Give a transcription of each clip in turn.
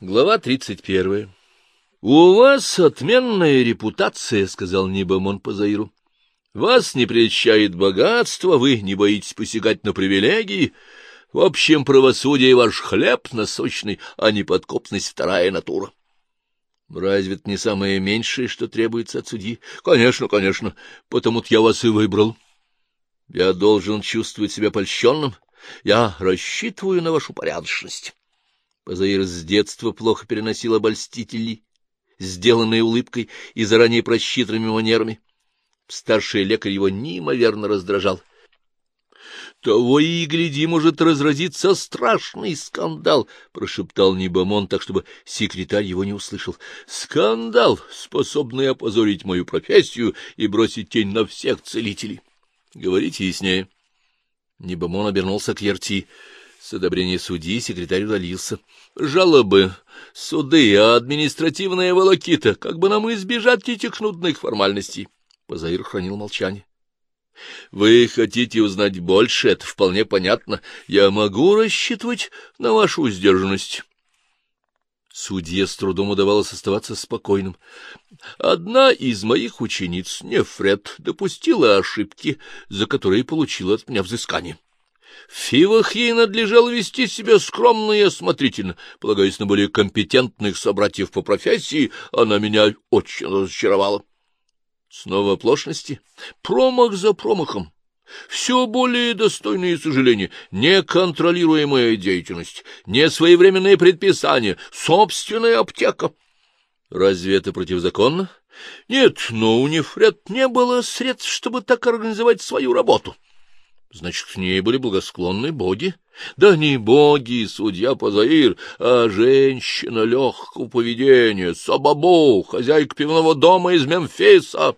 Глава тридцать первая. — У вас отменная репутация, — сказал Нибамон Пазаиру. — Вас не прельщает богатство, вы не боитесь посягать на привилегии. В общем, правосудие ваш хлеб насущный, а не подкопность вторая натура. — Разве это не самое меньшее, что требуется от судьи? — Конечно, конечно, потому-то я вас и выбрал. Я должен чувствовать себя польщенным. Я рассчитываю на вашу порядочность. Позаир с детства плохо переносил обольстителей, сделанные улыбкой и заранее просчитанными манерами. Старший лекарь его неимоверно раздражал. — Того и гляди, может разразиться страшный скандал, — прошептал Нибамон так, чтобы секретарь его не услышал. — Скандал, способный опозорить мою профессию и бросить тень на всех целителей. — Говорите яснее. Нибамон обернулся к Ерти. С одобрения судьи секретарь удалился. Жалобы, суды, административная волокита, как бы нам избежать этих нудных формальностей. Позаир хранил молчание. — Вы хотите узнать больше, это вполне понятно. Я могу рассчитывать на вашу сдержанность. Судье с трудом удавалось оставаться спокойным. Одна из моих учениц, Нефред, допустила ошибки, за которые получила от меня взыскание. В Фивах ей надлежало вести себя скромно и осмотрительно. Полагаясь на более компетентных собратьев по профессии, она меня очень разочаровала. Снова оплошности? Промах за промахом. Все более достойные сожаления, неконтролируемая деятельность, несвоевременные предписания, собственная аптека. Разве это противозаконно? Нет, но у Нефред не было средств, чтобы так организовать свою работу. Значит, к ней были благосклонны боги? Да не боги, судья Пазаир, а женщина легкого поведения, Сабабу, хозяйка пивного дома из Мемфиса.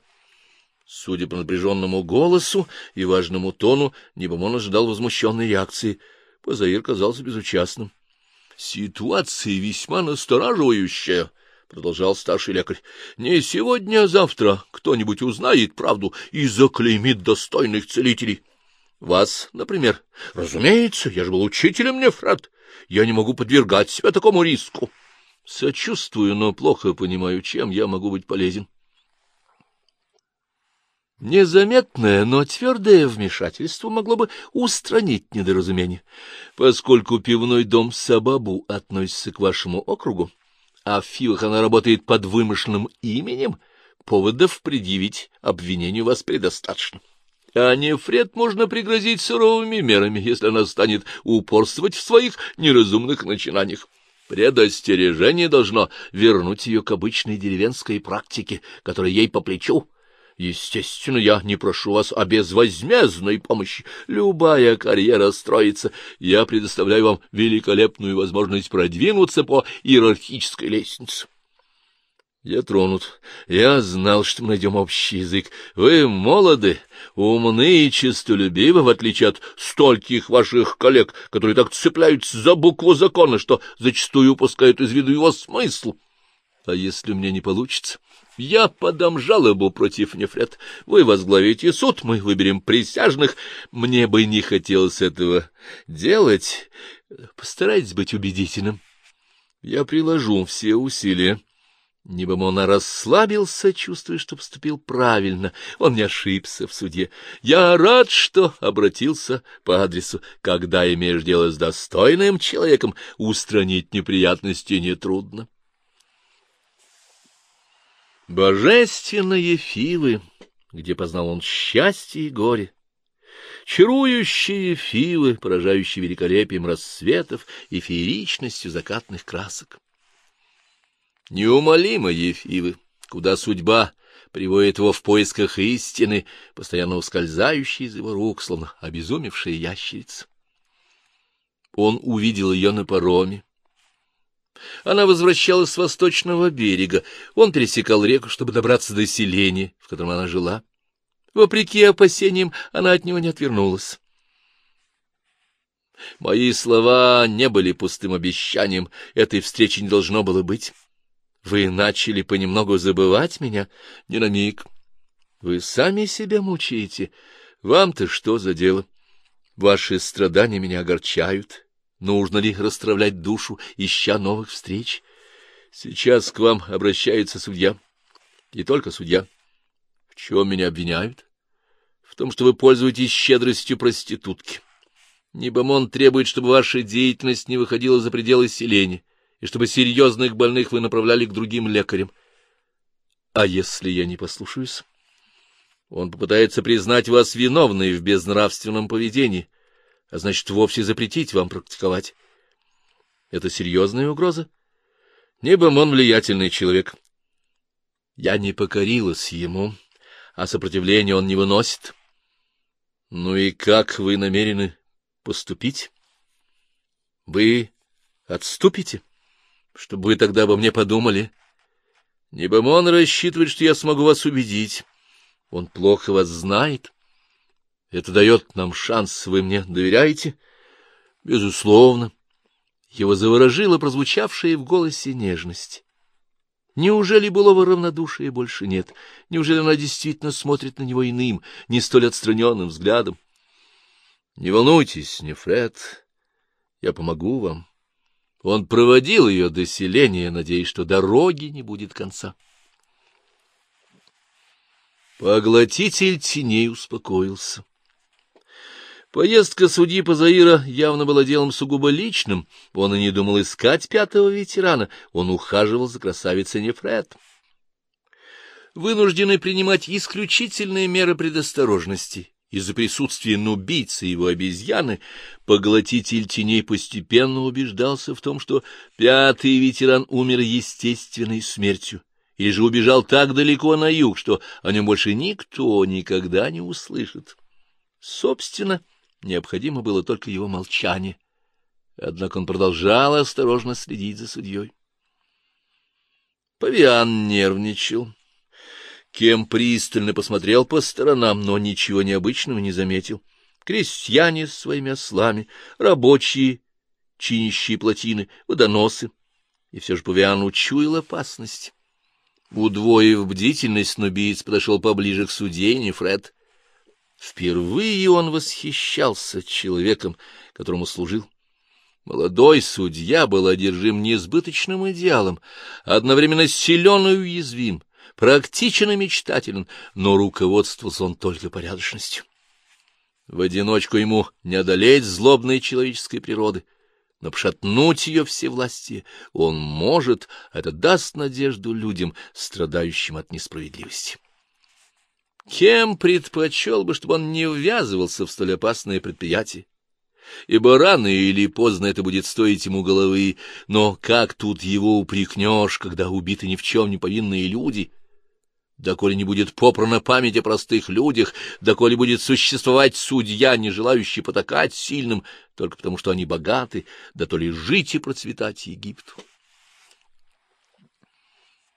Судя по напряженному голосу и важному тону, Небомон ожидал возмущенной реакции. Пазаир казался безучастным. — Ситуация весьма настораживающая, — продолжал старший лекарь. — Не сегодня, а завтра кто-нибудь узнает правду и заклеймит достойных целителей. — вас, например. Разумеется, я же был учителем, Нефрат. Я не могу подвергать себя такому риску. Сочувствую, но плохо понимаю, чем я могу быть полезен. Незаметное, но твердое вмешательство могло бы устранить недоразумение. Поскольку пивной дом Сабабу относится к вашему округу, а в Фивах она работает под вымышленным именем, поводов предъявить обвинению вас предостаточно. А Нефред можно пригрозить суровыми мерами, если она станет упорствовать в своих неразумных начинаниях. Предостережение должно вернуть ее к обычной деревенской практике, которая ей по плечу. Естественно, я не прошу вас о безвозмездной помощи. Любая карьера строится. Я предоставляю вам великолепную возможность продвинуться по иерархической лестнице. Я тронут. Я знал, что мы найдем общий язык. Вы молоды, умны и честолюбивы, в отличие от стольких ваших коллег, которые так цепляются за букву закона, что зачастую упускают из виду его смысл. А если у меня не получится? Я подам жалобу против Нефред. Вы возглавите суд, мы выберем присяжных. Мне бы не хотелось этого делать. Постарайтесь быть убедительным. Я приложу все усилия. Небомона расслабился, чувствуя, что поступил правильно. Он не ошибся в суде. Я рад, что обратился по адресу. Когда имеешь дело с достойным человеком, устранить неприятности нетрудно. Божественные фивы, где познал он счастье и горе. Чарующие фивы, поражающие великолепием рассветов и фееричностью закатных красок. Неумолимые Фивы, куда судьба приводит его в поисках истины, постоянно ускользающей из его рук, словно обезумевшая ящерица. Он увидел ее на пароме. Она возвращалась с восточного берега. Он пересекал реку, чтобы добраться до селения, в котором она жила. Вопреки опасениям, она от него не отвернулась. Мои слова не были пустым обещанием, этой встречи не должно было быть. Вы начали понемногу забывать меня? Не на миг. Вы сами себя мучаете. Вам-то что за дело? Ваши страдания меня огорчают. Нужно ли расстравлять душу, ища новых встреч? Сейчас к вам обращается судья. И только судья. В чем меня обвиняют? В том, что вы пользуетесь щедростью проститутки. Небомон требует, чтобы ваша деятельность не выходила за пределы селения, и чтобы серьезных больных вы направляли к другим лекарям. А если я не послушаюсь? Он попытается признать вас виновной в безнравственном поведении, а значит, вовсе запретить вам практиковать. Это серьезная угроза? Небомон влиятельный человек. Я не покорилась ему, а сопротивления он не выносит. Ну и как вы намерены поступить? Вы отступите, чтобы вы тогда обо мне подумали. Небомон рассчитывает, что я смогу вас убедить. Он плохо вас знает. Это дает нам шанс. Вы мне доверяете? Безусловно. Его заворожило прозвучавшее в голосе нежность. Неужели былого равнодушия больше нет? Неужели она действительно смотрит на него иным, не столь отстраненным взглядом? Не волнуйтесь, Нефред, я помогу вам. Он проводил ее до селения, надеясь, что дороги не будет конца. Поглотитель теней успокоился. Поездка судьи Пазаира явно была делом сугубо личным. Он и не думал искать пятого ветерана. Он ухаживал за красавицей Нефред. Вынужденный принимать исключительные меры предосторожности из-за присутствия нубийца и его обезьяны, поглотитель теней постепенно убеждался в том, что пятый ветеран умер естественной смертью, или же убежал так далеко на юг, что о нем больше никто никогда не услышит. Собственно, Необходимо было только его молчание. Однако он продолжал осторожно следить за судьей. Павиан нервничал. Кем пристально посмотрел по сторонам, но ничего необычного не заметил. Крестьяне с своими ослами, рабочие, чинящие плотины, водоносы. И все же Павиан учуял опасность. Удвоив бдительность, нубиец подошел поближе к судье, не Фред. Впервые он восхищался человеком, которому служил. Молодой судья был одержим несбыточным идеалом, одновременно силен и уязвим, практичен и мечтателен, но руководствовался он только порядочностью. В одиночку ему не одолеть злобной человеческой природы, но пошатнуть ее всевластие он может, это даст надежду людям, страдающим от несправедливости. Кем предпочел бы, чтобы он не ввязывался в столь опасное предприятие? Ибо рано или поздно это будет стоить ему головы, но как тут его упрекнешь, когда убиты ни в чем не повинные люди? Доколе не будет попрана память о простых людях, доколе будет существовать судья, не желающий потакать сильным, только потому что они богаты, да то ли жить и процветать Египту.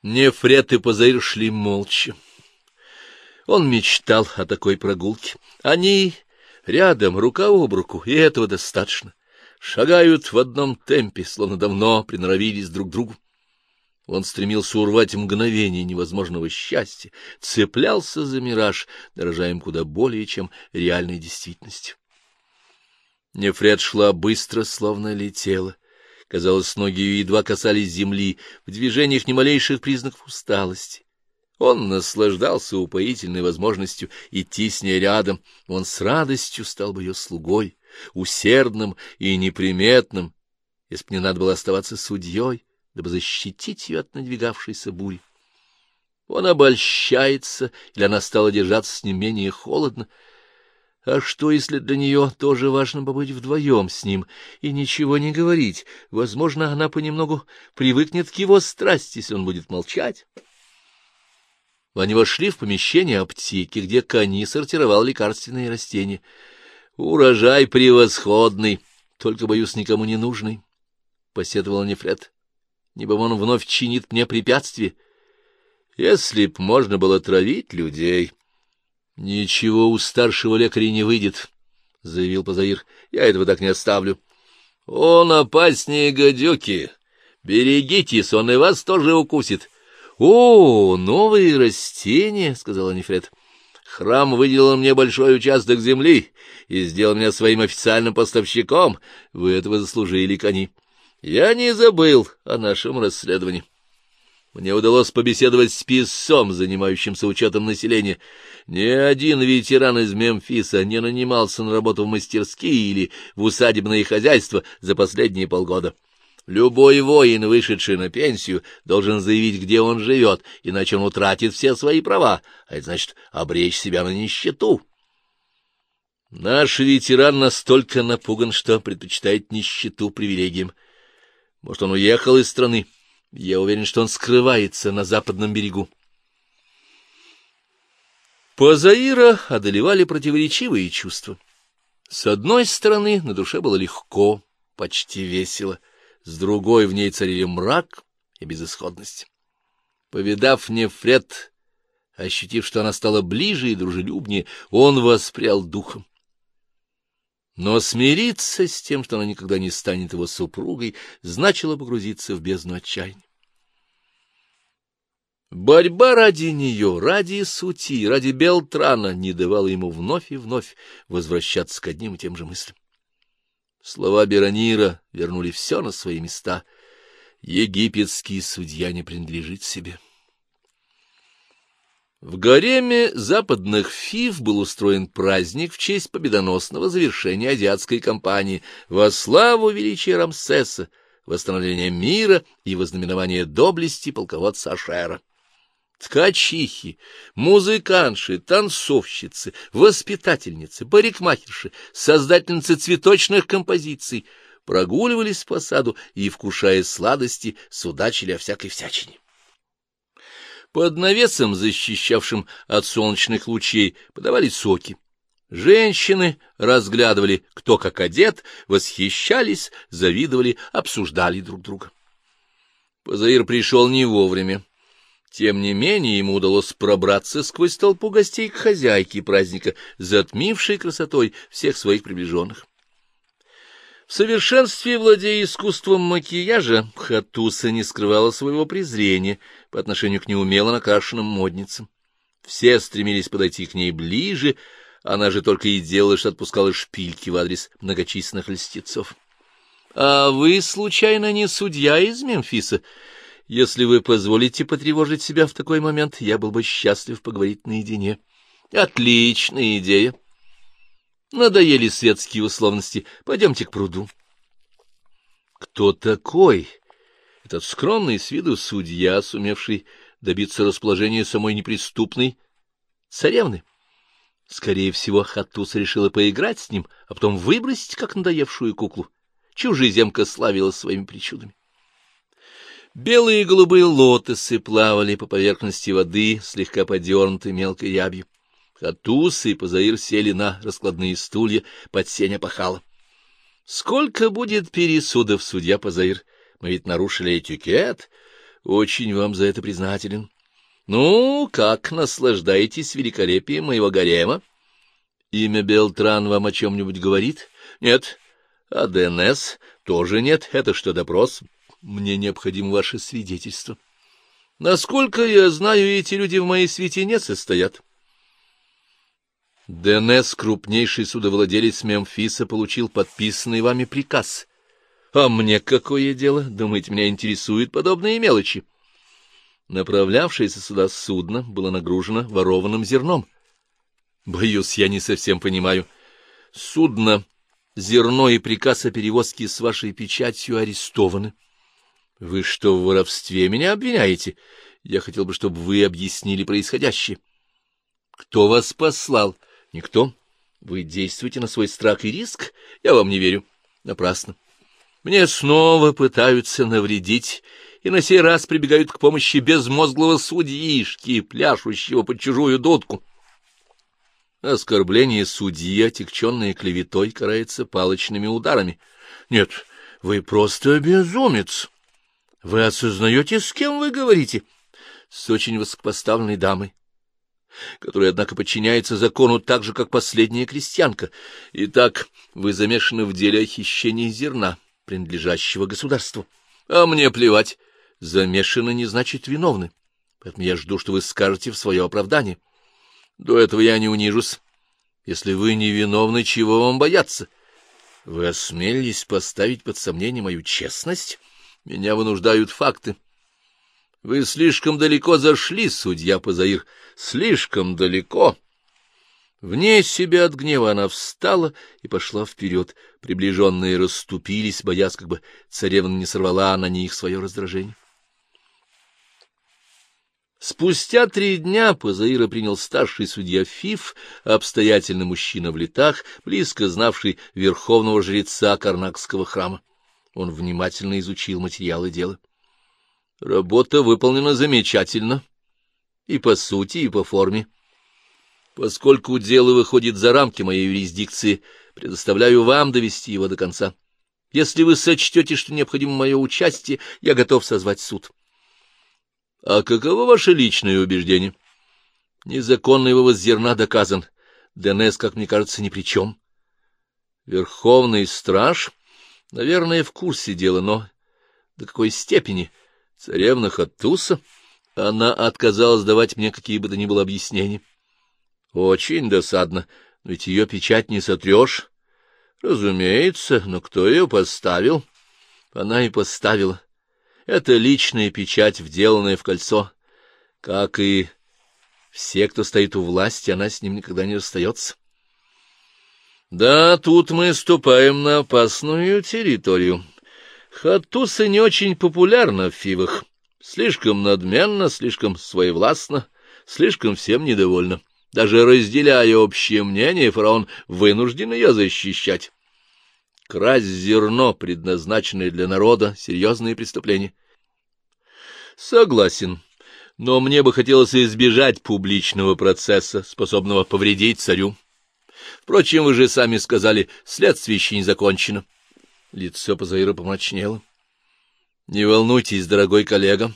Нефрет и Пазаир шли молча. Он мечтал о такой прогулке. Они рядом, рука об руку, и этого достаточно. Шагают в одном темпе, словно давно приноровились друг к другу. Он стремился урвать мгновение невозможного счастья, цеплялся за мираж, дорожа куда более, чем реальной действительностью. Нефред шла быстро, словно летела. Казалось, ноги ее едва касались земли, в движениях ни малейших признаков усталости. Он наслаждался упоительной возможностью идти с ней рядом. Он с радостью стал бы ее слугой, усердным и неприметным, если бы не надо было оставаться судьей, дабы защитить ее от надвигавшейся бури. Он обольщается, или она стала держаться с ним менее холодно. А что, если для нее тоже важно побыть вдвоем с ним и ничего не говорить? Возможно, она понемногу привыкнет к его страсти, если он будет молчать. Они вошли в помещение аптеки, где Кани сортировал лекарственные растения. «Урожай превосходный, только, боюсь, никому не нужный», — посетовал Нефред. «Небо он вновь чинит мне препятствие. Если б можно было травить людей...» «Ничего у старшего лекаря не выйдет», — заявил Пазаир. «Я этого так не оставлю». «Он опаснее гадюки. Берегитесь, он и вас тоже укусит. — О, новые растения, — сказала Нефред. — Храм выделил мне большой участок земли и сделал меня своим официальным поставщиком. Вы этого заслужили, кони. Я не забыл о нашем расследовании. Мне удалось побеседовать с писцом, занимающимся учетом населения. Ни один ветеран из Мемфиса не нанимался на работу в мастерские или в усадебное хозяйство за последние полгода. Любой воин, вышедший на пенсию, должен заявить, где он живет, иначе он утратит все свои права, а это значит обречь себя на нищету. Наш ветеран настолько напуган, что предпочитает нищету привилегиям. Может, он уехал из страны, я уверен, что он скрывается на западном берегу. Позаира одолевали противоречивые чувства. С одной стороны, на душе было легко, почти весело, с другой в ней царили мрак и безысходность. Повидав Нефред, ощутив, что она стала ближе и дружелюбнее, он воспрял духом. Но смириться с тем, что она никогда не станет его супругой, значило погрузиться в бездну отчаяния. Борьба ради нее, ради сути, ради Белтрана не давала ему вновь и вновь возвращаться к одним и тем же мыслям. Слова Беронира вернули все на свои места. Египетский судья не принадлежит себе. В гареме западных фиф был устроен праздник в честь победоносного завершения азиатской кампании во славу величия Рамсеса, восстановления мира и вознаменования доблести полководца Ашера. Ткачихи, музыканши, танцовщицы, воспитательницы, парикмахерши, создательницы цветочных композиций прогуливались по саду и, вкушая сладости, судачили о всякой всячине. Под навесом, защищавшим от солнечных лучей, подавали соки. Женщины разглядывали, кто как одет, восхищались, завидовали, обсуждали друг друга. Позаир пришел не вовремя. Тем не менее ему удалось пробраться сквозь толпу гостей к хозяйке праздника, затмившей красотой всех своих приближенных. В совершенстве владея искусством макияжа, Хатуса не скрывала своего презрения по отношению к неумело накрашенным модницам. Все стремились подойти к ней ближе, она же только и делала, что отпускала шпильки в адрес многочисленных льстецов. — А вы, случайно, не судья из Мемфиса? Если вы позволите потревожить себя в такой момент, я был бы счастлив поговорить наедине. — Отличная идея! — Надоели светские условности. Пойдемте к пруду. Кто такой? Этот скромный с виду судья, сумевший добиться расположения самой неприступной царевны. Скорее всего, Хаттус решила поиграть с ним, а потом выбросить, как надоевшую куклу. Чужеземка славилась своими причудами. Белые и голубые лотосы плавали по поверхности воды, слегка подернутой мелкой ябью. Хатус и Позаир сели на раскладные стулья под сень опахала. — Сколько будет пересудов, судья Позаир? Мы ведь нарушили этикет. Очень вам за это признателен. Ну, как наслаждаетесь великолепием моего гарема? Имя Белтран вам о чем-нибудь говорит? Нет. А ДНС тоже нет. Это что, допрос? Мне необходимо ваше свидетельство. Насколько я знаю, эти люди в моей свете не состоят. — ДНС, крупнейший судовладелец Мемфиса, получил подписанный вами приказ. А мне какое дело? Думаете, меня интересуют подобные мелочи? Направлявшееся сюда судно было нагружено ворованным зерном. Боюсь, я не совсем понимаю. Судно, зерно и приказ о перевозке с вашей печатью арестованы. Вы что, в воровстве меня обвиняете? Я хотел бы, чтобы вы объяснили происходящее. Кто вас послал? — Никто. Вы действуете на свой страх и риск? Я вам не верю. Напрасно. Мне снова пытаются навредить, и на сей раз прибегают к помощи безмозглого судьишки, пляшущего под чужую дудку. Оскорбление судьи, отягченное клеветой, карается палочными ударами. Нет, вы просто безумец. Вы осознаете, с кем вы говорите? С очень высокопоставленной дамой которая, однако, подчиняется закону так же, как последняя крестьянка. Итак, вы замешаны в деле о хищении зерна, принадлежащего государству. А мне плевать. Замешаны не значит виновны. Поэтому я жду, что вы скажете в свое оправдание. До этого я не унижусь. Если вы не виновны, чего вам бояться? Вы осмелились поставить под сомнение мою честность? Меня вынуждают факты. — Вы слишком далеко зашли, судья Пазаир, слишком далеко. Вне себя от гнева она встала и пошла вперед. Приближенные расступились, боясь, как бы царевна не сорвала на них свое раздражение. Спустя три дня Пазаира принял старший судья Фиф, обстоятельный мужчина в летах, близко знавший верховного жреца Карнакского храма. Он внимательно изучил материалы дела. Работа выполнена замечательно, и по сути, и по форме. Поскольку дело выходит за рамки моей юрисдикции, предоставляю вам довести его до конца. Если вы сочтете, что необходимо мое участие, я готов созвать суд. А каково ваше личное убеждение? Незаконный вывоз зерна доказан. ДНС, как мне кажется, ни при чем. Верховный страж, наверное, в курсе дела, но до какой степени? Царевна Хаттуса? Она отказалась давать мне какие бы то ни было объяснения. Очень досадно, но ведь ее печать не сотрешь. Разумеется, но кто ее поставил? Она и поставила. Это личная печать, вделанная в кольцо. Как и все, кто стоит у власти, она с ним никогда не расстается. Да, тут мы ступаем на опасную территорию. Хатуса не очень популярна в Фивах. Слишком надменно, слишком своевластно, слишком всем недовольна. Даже разделяя общее мнение, фараон вынужден ее защищать. Красть зерно, предназначенное для народа, — серьезные преступления. Согласен, но мне бы хотелось избежать публичного процесса, способного повредить царю. Впрочем, вы же сами сказали, следствие еще не закончено. Лицо Пазаира помрачнело. — Не волнуйтесь, дорогой коллега,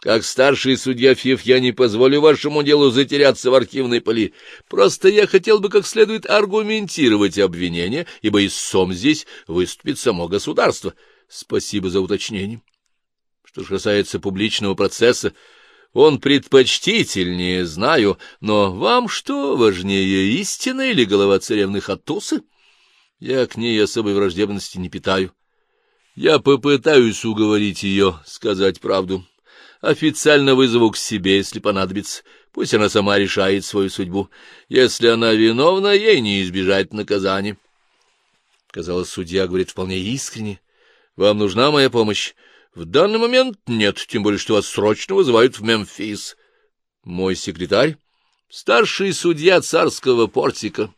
как старший судья Фиф я не позволю вашему делу затеряться в архивной поли. Просто я хотел бы как следует аргументировать обвинение, ибо истцом здесь выступит само государство. Спасибо за уточнение. Что же касается публичного процесса, он предпочтительнее, знаю, но вам что важнее, истина или голова царевны Хаттусы? Я к ней особой враждебности не питаю. Я попытаюсь уговорить ее сказать правду. Официально вызову к себе, если понадобится. Пусть она сама решает свою судьбу. Если она виновна, ей не избежать наказания. Казалось, судья говорит вполне искренне. Вам нужна моя помощь? В данный момент нет, тем более, что вас срочно вызывают в Мемфис. Мой секретарь? Старший судья царского портика.